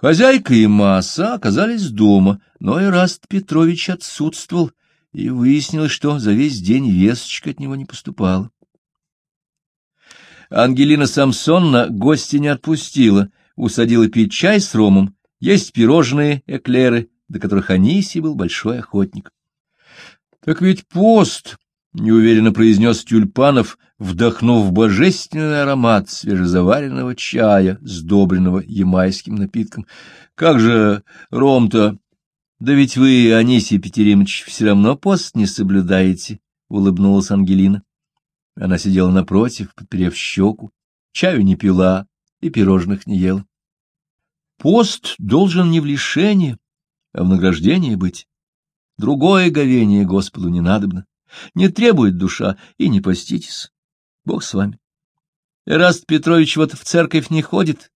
Хозяйка и масса оказались дома, но Эраст Петрович отсутствовал, и выяснилось, что за весь день весточка от него не поступала. Ангелина Самсонна гостя не отпустила, усадила пить чай с ромом, есть пирожные, эклеры, до которых Анисий был большой охотник. — Так ведь пост, — неуверенно произнес Тюльпанов, вдохнув божественный аромат свежезаваренного чая, сдобренного ямайским напитком. — Как же ром-то? — Да ведь вы, Анисий Петеримович, все равно пост не соблюдаете, — улыбнулась Ангелина. Она сидела напротив, подперев щеку, чаю не пила и пирожных не ела. Пост должен не в лишении, а в награждении быть. Другое говение Господу не надобно. Не требует душа, и не поститесь. Бог с вами. Эраст Петрович вот в церковь не ходит,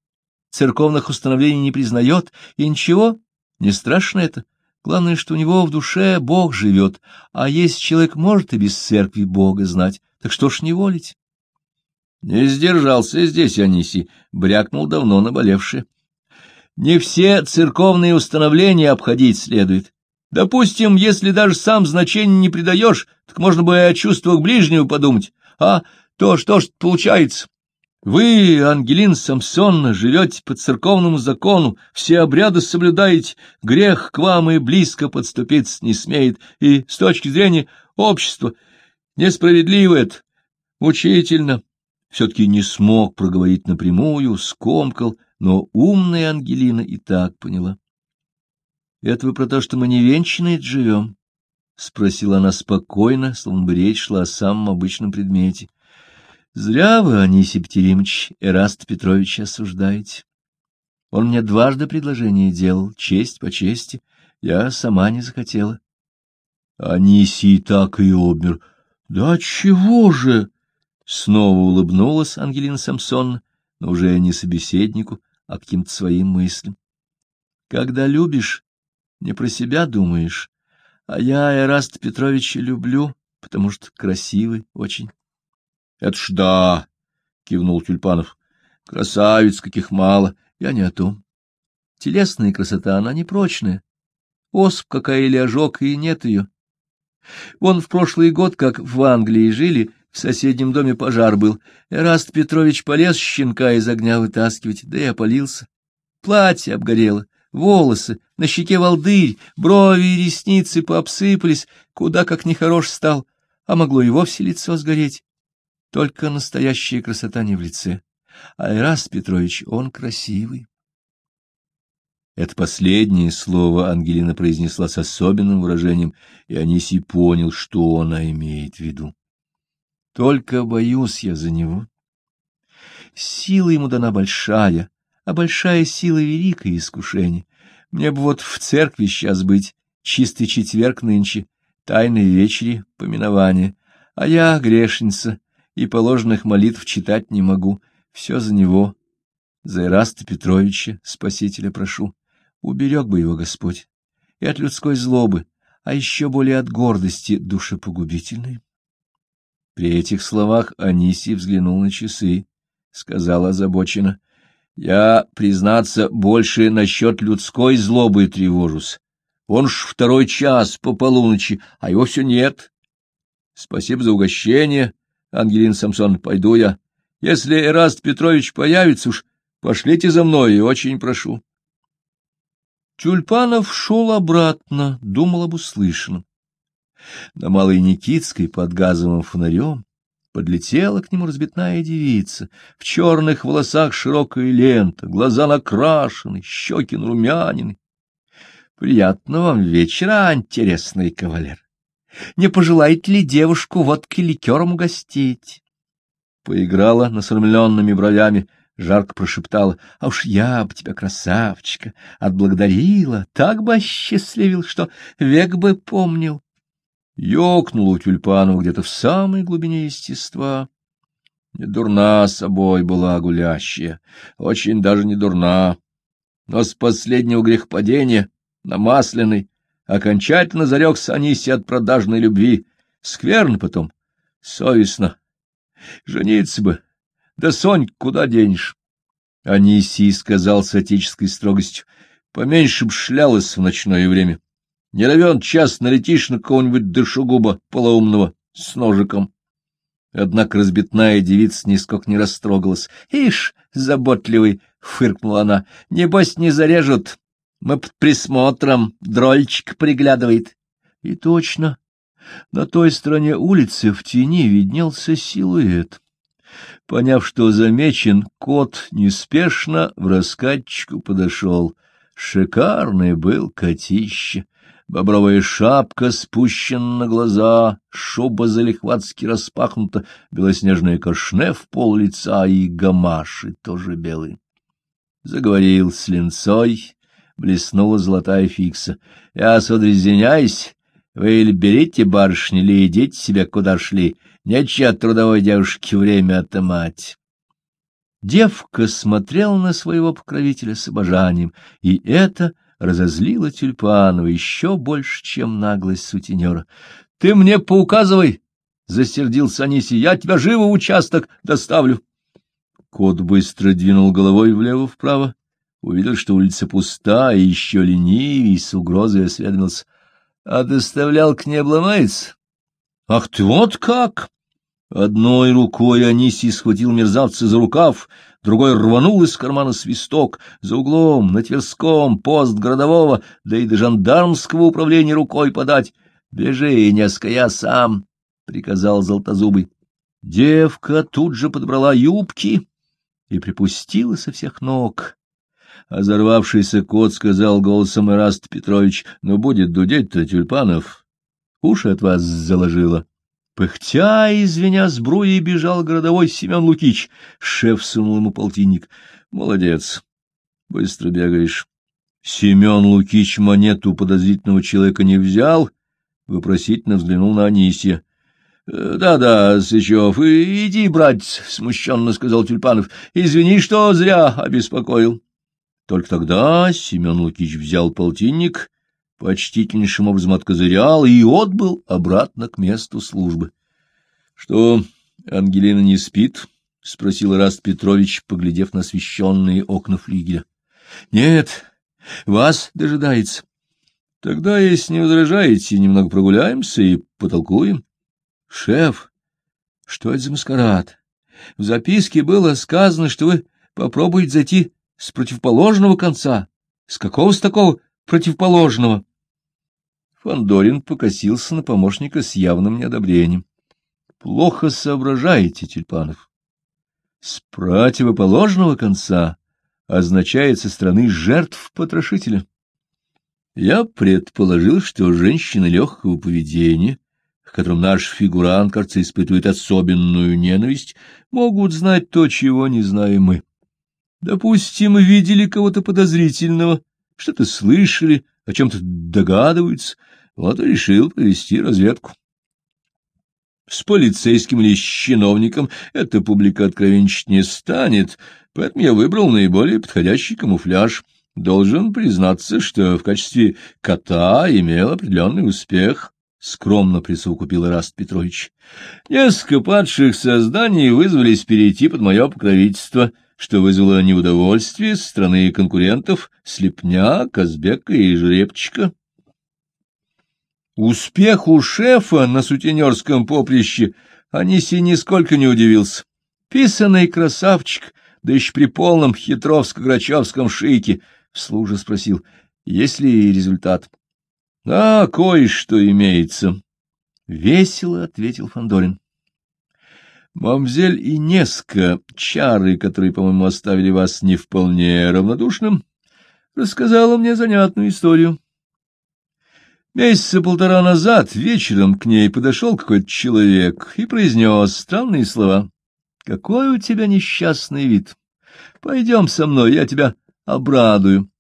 церковных установлений не признает, и ничего, не страшно это. Главное, что у него в душе Бог живет, а есть человек может и без церкви Бога знать, так что ж не волить? Не сдержался здесь Аниси, брякнул давно наболевший. Не все церковные установления обходить следует. Допустим, если даже сам значения не придаешь, так можно бы и о чувствах ближнего подумать. А то что ж получается? Вы, Ангелин Самсонна, живете по церковному закону, все обряды соблюдаете, грех к вам и близко подступиться не смеет, и с точки зрения общества несправедливо это, учительно. Все-таки не смог проговорить напрямую, скомкал, но умная Ангелина и так поняла. Это вы про то, что мы не венчанные живем? — спросила она спокойно, словно бы речь шла о самом обычном предмете. — Зря вы, Анисий Петеримович, Эраст Петрович осуждаете. Он мне дважды предложение делал, честь по чести. Я сама не захотела. Анисий так и обмер. — Да чего же? Снова улыбнулась Ангелина Самсон, но уже не собеседнику, а каким-то своим мыслям. Когда любишь, не про себя думаешь, а я Эраст Петровича люблю, потому что красивый очень. — Это ж да, — кивнул Тюльпанов. — Красавиц каких мало, я не о том. Телесная красота, она непрочная. Осп какая или ожог, и нет ее. Вон в прошлый год, как в Англии жили, в соседнем доме пожар был. Эраст Петрович полез щенка из огня вытаскивать, да и опалился. Платье обгорело, волосы, на щеке волдырь, брови и ресницы пообсыпались, куда как нехорош стал, а могло и вовсе лицо сгореть. Только настоящая красота не в лице. А Ирас Петрович, он красивый. Это последнее слово Ангелина произнесла с особенным выражением, и Анисий понял, что она имеет в виду. Только боюсь я за него. Сила ему дана большая, а большая сила — великое искушение. Мне бы вот в церкви сейчас быть, чистый четверг нынче, тайной вечери, поминование, а я грешница, и положенных молитв читать не могу, все за него. За Ираста Петровича, спасителя, прошу, уберег бы его Господь, и от людской злобы, а еще более от гордости душепогубительной. При этих словах Анисий взглянул на часы, сказал озабоченно, я, признаться, больше насчет людской злобы тревожусь. Он ж второй час по полуночи, а его все нет. Спасибо за угощение, Ангелина Самсон, пойду я. Если Эраст Петрович появится уж, пошлите за мной, и очень прошу. Тюльпанов шел обратно, думал об услышанном. На Малой Никитской под газовым фонарем Подлетела к нему разбитная девица, в черных волосах широкая лента, глаза накрашены, щеки нарумянины. Приятного вам вечера, интересный кавалер. Не пожелаете ли девушку водки ликером угостить? Поиграла насормленными бровями, жарко прошептала, а уж я бы тебя, красавчика, отблагодарила, так бы осчастливил, что век бы помнил. Ёкнуло у тюльпанов где-то в самой глубине естества. Не дурна собой была гулящая, очень даже не дурна. Но с последнего грехпадения, намасленный, окончательно зарекся Аниси от продажной любви. Скверно потом, совестно. Жениться бы, да Сонь куда денешь? Анисий сказал с отеческой строгостью, — поменьше б шлялась в ночное время. Не равен час налетишь на кого-нибудь душегуба полоумного с ножиком. Однако разбитная девица нисколько не растрогалась. — Ишь, заботливый! — фыркнула она. — Небось, не зарежут. Мы под присмотром. Дрольчик приглядывает. И точно. На той стороне улицы в тени виднелся силуэт. Поняв, что замечен, кот неспешно в раскатчику подошел. Шикарный был котище. Бобровая шапка спущена на глаза, шуба залихватски распахнута, белоснежное кашне в пол лица и гамаши тоже белые. Заговорил с линцой, блеснула золотая фикса. — Я, сударь, извиняюсь, вы или берите барышни, или идите себе куда шли, нечего трудовой девушке время отымать. Девка смотрела на своего покровителя с обожанием, и это разозлило Тюльпанова еще больше, чем наглость сутенера. — Ты мне поуказывай! — засердился Аниси. — Я тебя живо в участок доставлю. Кот быстро двинул головой влево-вправо, увидел, что улица пуста, и еще ленивей с угрозой осведомился. — А доставлял не обломается? — Ах ты вот как! Одной рукой Анисий схватил мерзавца за рукав, другой рванул из кармана свисток, за углом, на Тверском, пост городового, да и до жандармского управления рукой подать. — Бежи, несколько, я сам, — приказал Золотозубый. Девка тут же подобрала юбки и припустила со всех ног. Озорвавшийся кот сказал голосом Ираст Петрович, — Ну, будет дудеть-то, тюльпанов, уши от вас заложила. Пыхтя и звеня сбруей бежал городовой Семен Лукич. Шеф сунул ему полтинник. — Молодец, быстро бегаешь. Семен Лукич монету подозрительного человека не взял, вопросительно взглянул на Анисия. «Э, — Да-да, Сычев, иди, братец, — смущенно сказал Тюльпанов. — Извини, что зря обеспокоил. Только тогда Семен Лукич взял полтинник почтительнейшим образом откозырял и отбыл обратно к месту службы. — Что, Ангелина не спит? — спросил Раст Петрович, поглядев на освещенные окна флигеля. — Нет, вас дожидается. — Тогда, если не возражаете, немного прогуляемся и потолкуем. — Шеф, что это за маскарад? В записке было сказано, что вы попробуете зайти с противоположного конца. С какого с такого противоположного? Фандорин покосился на помощника с явным неодобрением. — Плохо соображаете, Тюльпанов. С противоположного конца означает со стороны жертв потрошителя. Я предположил, что женщины легкого поведения, к которым наш фигурант, кажется, испытывает особенную ненависть, могут знать то, чего не знаем мы. Допустим, видели кого-то подозрительного, что-то слышали, о чем-то догадываются, вот и решил провести разведку. С полицейским или с чиновником эта публика откровенничать не станет, поэтому я выбрал наиболее подходящий камуфляж. Должен признаться, что в качестве кота имел определенный успех, — скромно присовокупил Раст Петрович. Несколько падших созданий вызвались перейти под мое покровительство, что вызвало неудовольствие со стороны конкурентов Слепня, Казбека и Жеребчика. Успеху шефа на сутенерском поприще Аниси нисколько не удивился. Писанный красавчик, да еще при полном хитровско-грачевском шике, служа спросил, есть ли результат. — А, кое-что имеется. — Весело ответил Фандорин. Мамзель Инеска, чары, которые, по-моему, оставили вас не вполне равнодушным, рассказала мне занятную историю. Месяца полтора назад вечером к ней подошел какой-то человек и произнес странные слова. «Какой у тебя несчастный вид! Пойдем со мной, я тебя обрадую».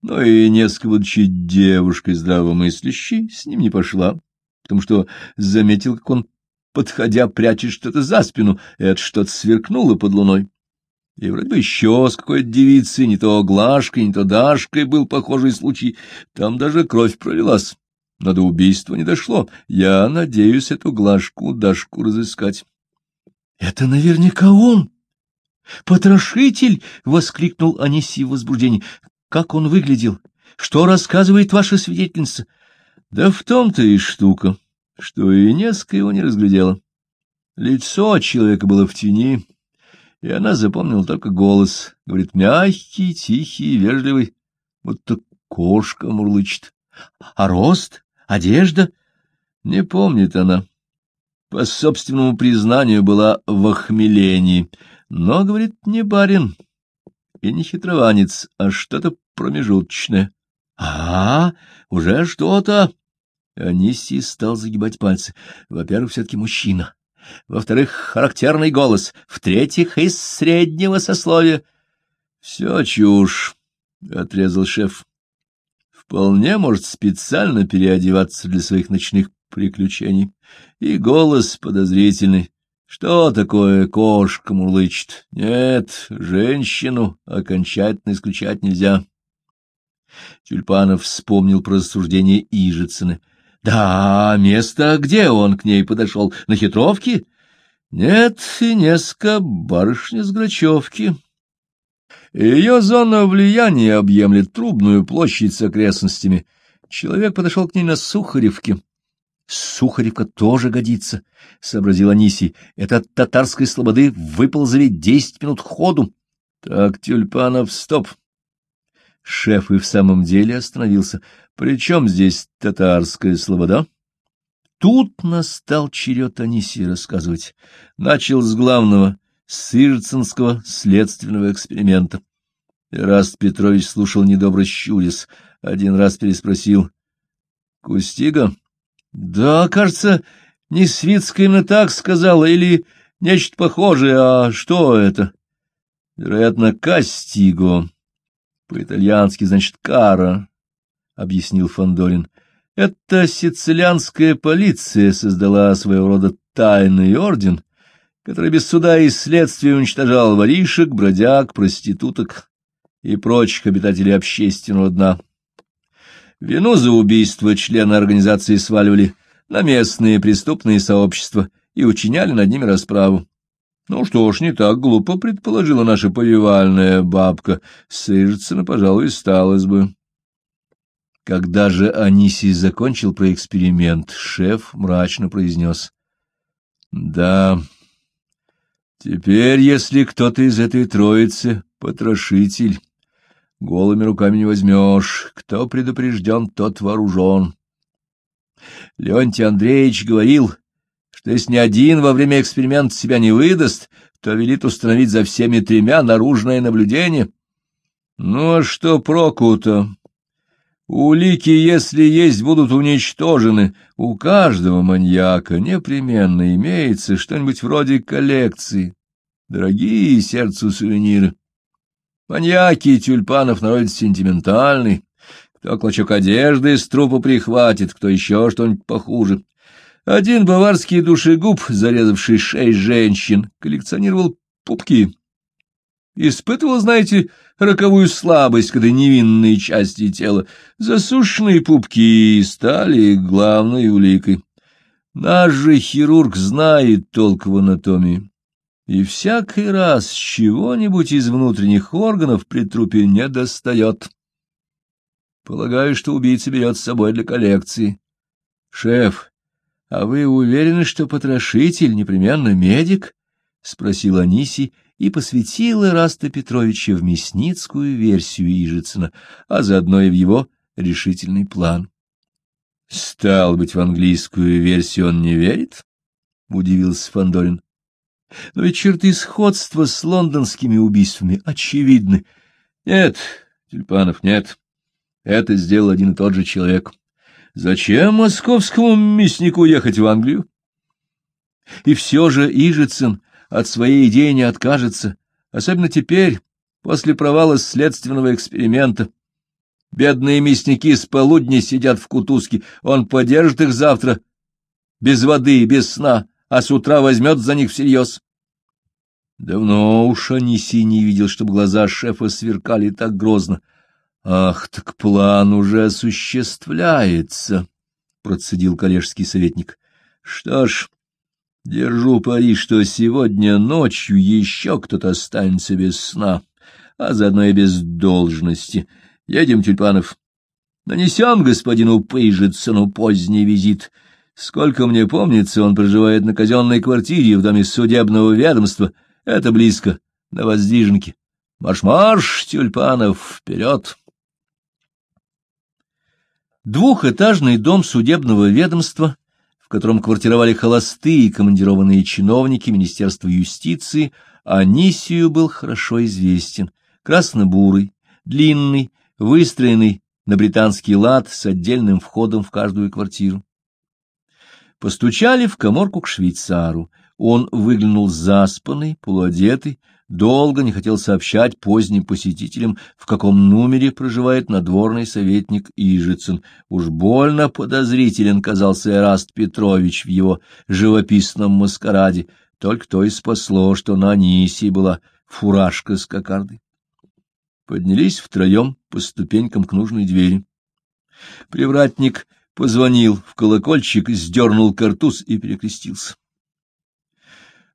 Но и несколько будучи девушкой здравомыслящей, с ним не пошла, потому что заметил, как он, подходя, прячет что-то за спину, это что-то сверкнуло под луной. И вроде бы еще с какой-то девицей, не то Глашкой, не то Дашкой был похожий случай, там даже кровь пролилась. Но до убийства не дошло. Я надеюсь эту Глашку, Дашку разыскать. — Это наверняка он! Потрошитель! — воскликнул Анисий в возбуждении. — Как он выглядел? Что рассказывает ваша свидетельница? — Да в том-то и штука, что и несколько его не разглядела. Лицо человека было в тени, и она запомнила только голос. Говорит, мягкий, тихий, вежливый, будто кошка мурлычет. А рост? Одежда? Не помнит она. По собственному признанию была в охмелении, но, говорит, не барин и не хитрованец, а что-то промежуточное. — А, уже что-то! Анисий стал загибать пальцы. Во-первых, все-таки мужчина. Во-вторых, характерный голос. В-третьих, из среднего сословия. — Все чушь, — отрезал шеф. — Вполне может специально переодеваться для своих ночных приключений. И голос подозрительный. Что такое кошка мурлычет? Нет, женщину окончательно исключать нельзя. Тюльпанов вспомнил про рассуждение Ижицына. Да, место, где он к ней подошел, на хитровке? Нет, несколько барышни с Грачевки. Ее зона влияния объемлет трубную площадь с окрестностями. Человек подошел к ней на Сухаревке. Сухаревка тоже годится, — сообразил Анисий. Это от татарской слободы выползли десять минут ходу. Так, Тюльпанов, стоп. Шеф и в самом деле остановился. Причем здесь татарская слобода? Тут настал черед Анисия рассказывать. Начал с главного, с Ирцинского следственного эксперимента. Раст Петрович слушал недобро щурясь, один раз переспросил. — Кустига? — Да, кажется, не Свицкая именно так сказала, или нечто похожее, а что это? — Вероятно, Кастиго. По-итальянски, значит, кара, — объяснил Фандорин. Это сицилианская полиция создала своего рода тайный орден, который без суда и следствия уничтожал воришек, бродяг, проституток и прочих обитателей общественного дна. Вину за убийство члены организации сваливали на местные преступные сообщества и учиняли над ними расправу. Ну что ж, не так глупо предположила наша повивальная бабка. Сыжицына, пожалуй, сталось бы. Когда же Анисий закончил про эксперимент, шеф мрачно произнес. — Да, теперь, если кто-то из этой троицы потрошитель, голыми руками не возьмешь. Кто предупрежден, тот вооружен. Леонтий Андреевич говорил, что если ни один во время эксперимента себя не выдаст, то велит установить за всеми тремя наружное наблюдение. Ну а что проку-то? Улики, если есть, будут уничтожены. У каждого маньяка непременно имеется что-нибудь вроде коллекции. Дорогие сердцу сувениры. Маньяки тюльпанов народ сентиментальный. Кто клочок одежды из трупа прихватит, кто еще что-нибудь похуже. Один баварский душегуб, зарезавший шесть женщин, коллекционировал пупки. Испытывал, знаете, роковую слабость к этой невинной части тела. Засушенные пупки стали главной уликой. Наш же хирург знает толк в анатомии. И всякий раз чего-нибудь из внутренних органов при трупе не достает. Полагаю, что убийца берет с собой для коллекции. Шеф, — А вы уверены, что потрошитель непременно медик? — спросил Анисий и посвятил Ираста Петровича в мясницкую версию Ижицына, а заодно и в его решительный план. — Стал быть, в английскую версию он не верит? — удивился Фандорин. Но ведь черты сходства с лондонскими убийствами очевидны. Нет, Тюльпанов, нет. Это сделал один и тот же человек. Зачем московскому мяснику ехать в Англию? И все же Ижицын от своей идеи не откажется, особенно теперь, после провала следственного эксперимента. Бедные мясники с полудня сидят в кутузке, он подержит их завтра без воды, без сна, а с утра возьмет за них всерьез. Давно уж Аниси не видел, чтобы глаза шефа сверкали так грозно. Ах, так план уже осуществляется, процедил коллежский советник. Что ж, Держу пари, что сегодня ночью еще кто-то останется без сна, а заодно и без должности. Едем, Тюльпанов. Нанесем господину Пейжицыну поздний визит. Сколько мне помнится, он проживает на казенной квартире в доме судебного ведомства. Это близко, на Воздвиженке. Марш-марш, Тюльпанов, вперед! Двухэтажный дом судебного ведомства, котором квартировали холостые командированные чиновники Министерства юстиции, Анисию был хорошо известен. Красно-бурый, длинный, выстроенный на британский лад с отдельным входом в каждую квартиру. Постучали в коморку к швейцару. Он выглянул заспанный, полуодетый, долго не хотел сообщать поздним посетителям, в каком номере проживает надворный советник Ижицын. Уж больно подозрителен казался Эраст Петрович в его живописном маскараде, только то и спасло, что на Анисии была фуражка с кокардой. Поднялись втроем по ступенькам к нужной двери. Привратник позвонил в колокольчик, сдернул картуз и перекрестился. —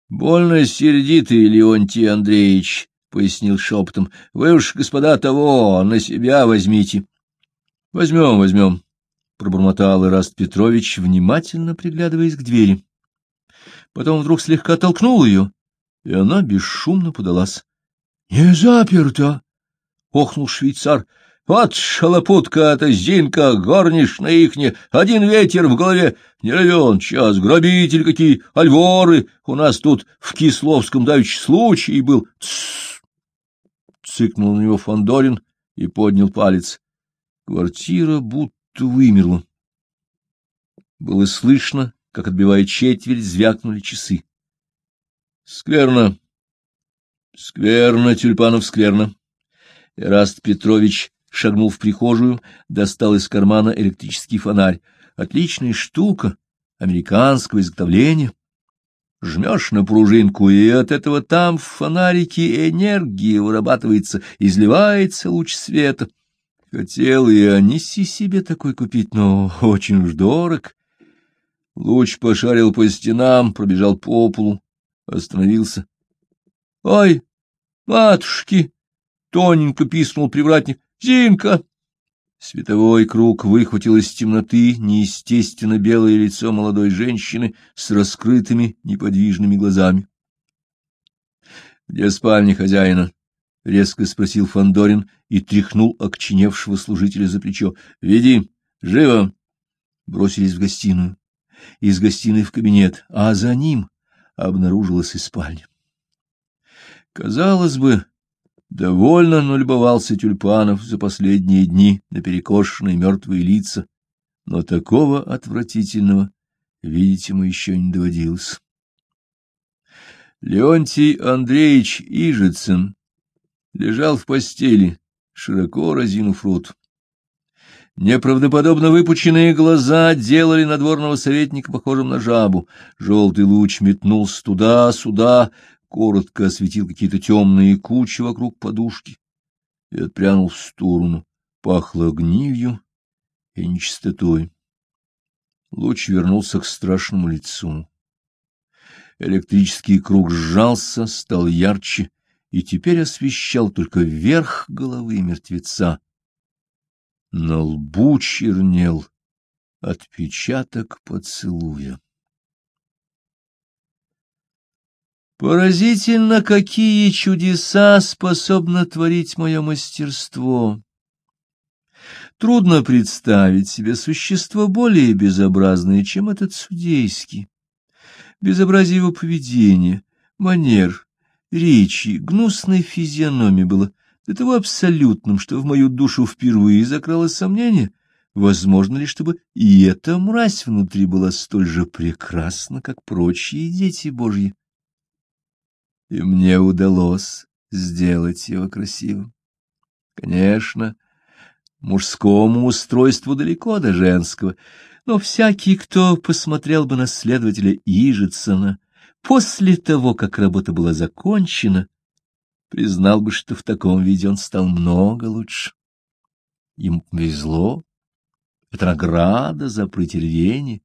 Больно сердитый, Леонтий Андреевич, — пояснил шепотом. — Вы уж, господа, того, на себя возьмите. — Возьмем, возьмем, — пробормотал Ираст Петрович, внимательно приглядываясь к двери. Потом вдруг слегка толкнул ее, и она бесшумно подалась. — Не заперто! — охнул швейцар. Вот шалопутка-то, Зинка, горничная ихня, один ветер в голове, не равен час, грабитель какие, альворы, у нас тут в Кисловском давич случай был. Тссс! Цыкнул на него Фандорин и поднял палец. Квартира будто вымерла. Было слышно, как, отбивая четверть, звякнули часы. Скверно. Скверно, Тюльпанов, скверно. Эраст Петрович шагнул в прихожую, достал из кармана электрический фонарь. Отличная штука, американского изготовления. Жмешь на пружинку, и от этого там в фонарике энергия вырабатывается, изливается луч света. Хотел и Аниси себе такой купить, но очень уж дорог. Луч пошарил по стенам, пробежал по полу, остановился. — Ой, матушки! — тоненько писнул привратник. Зинка! Световой круг выхватил из темноты неестественно белое лицо молодой женщины с раскрытыми неподвижными глазами. — Где спальня хозяина? — резко спросил Фандорин и тряхнул окченевшего служителя за плечо. — Веди! Живо! Бросились в гостиную. Из гостиной в кабинет, а за ним обнаружилась и спальня. Казалось бы, Довольно налюбовался тюльпанов за последние дни на перекошенные мертвые лица, но такого отвратительного видеть ему еще не доводилось. Леонтий Андреевич Ижицын лежал в постели, широко разинув рот. Неправдоподобно выпученные глаза делали надворного советника похожим на жабу. Желтый луч метнулся туда-сюда, коротко осветил какие-то темные кучи вокруг подушки и отпрянул в сторону. Пахло гнилью и нечистотой. Луч вернулся к страшному лицу. Электрический круг сжался, стал ярче и теперь освещал только верх головы мертвеца. На лбу чернел отпечаток поцелуя. Поразительно, какие чудеса способно творить мое мастерство. Трудно представить себе существо более безобразное, чем этот судейский. Безобразие его поведения, манер, речи, гнусной физиономии было до того абсолютным, что в мою душу впервые закралось сомнение, возможно ли, чтобы и эта мразь внутри была столь же прекрасна, как прочие дети Божьи и мне удалось сделать его красивым. Конечно, мужскому устройству далеко до женского, но всякий, кто посмотрел бы на следователя Ижицына после того, как работа была закончена, признал бы, что в таком виде он стал много лучше. Ему повезло, это награда за претервение,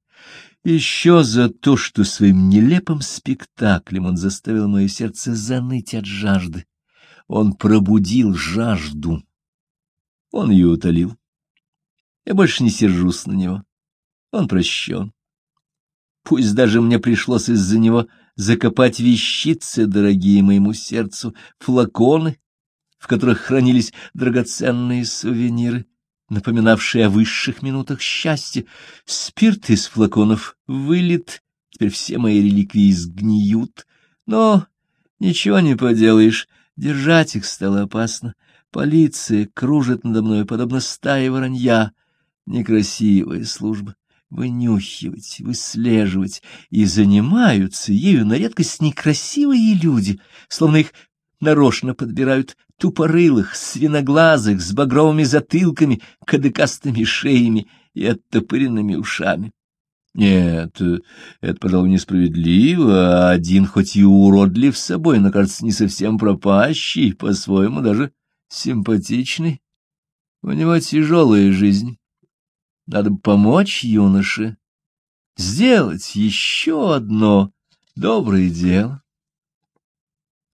Еще за то, что своим нелепым спектаклем он заставил мое сердце заныть от жажды. Он пробудил жажду. Он ее утолил. Я больше не сержусь на него. Он прощен. Пусть даже мне пришлось из-за него закопать вещицы, дорогие моему сердцу, флаконы, в которых хранились драгоценные сувениры, напоминавшие о высших минутах счастья. Спирт из флаконов вылит, теперь все мои реликвии сгниют, но ничего не поделаешь, держать их стало опасно. Полиция кружит надо мной, подобно стае воронья. Некрасивая служба вынюхивать, выслеживать, и занимаются ею на редкость некрасивые люди, словно их нарочно подбирают тупорылых, свиноглазых, с багровыми затылками, кадыкастыми шеями и оттопыренными ушами. Нет, это, пожалуй, несправедливо, один хоть и уродлив собой, но, кажется, не совсем пропащий, по-своему даже симпатичный. У него тяжелая жизнь. Надо помочь юноше, сделать еще одно доброе дело.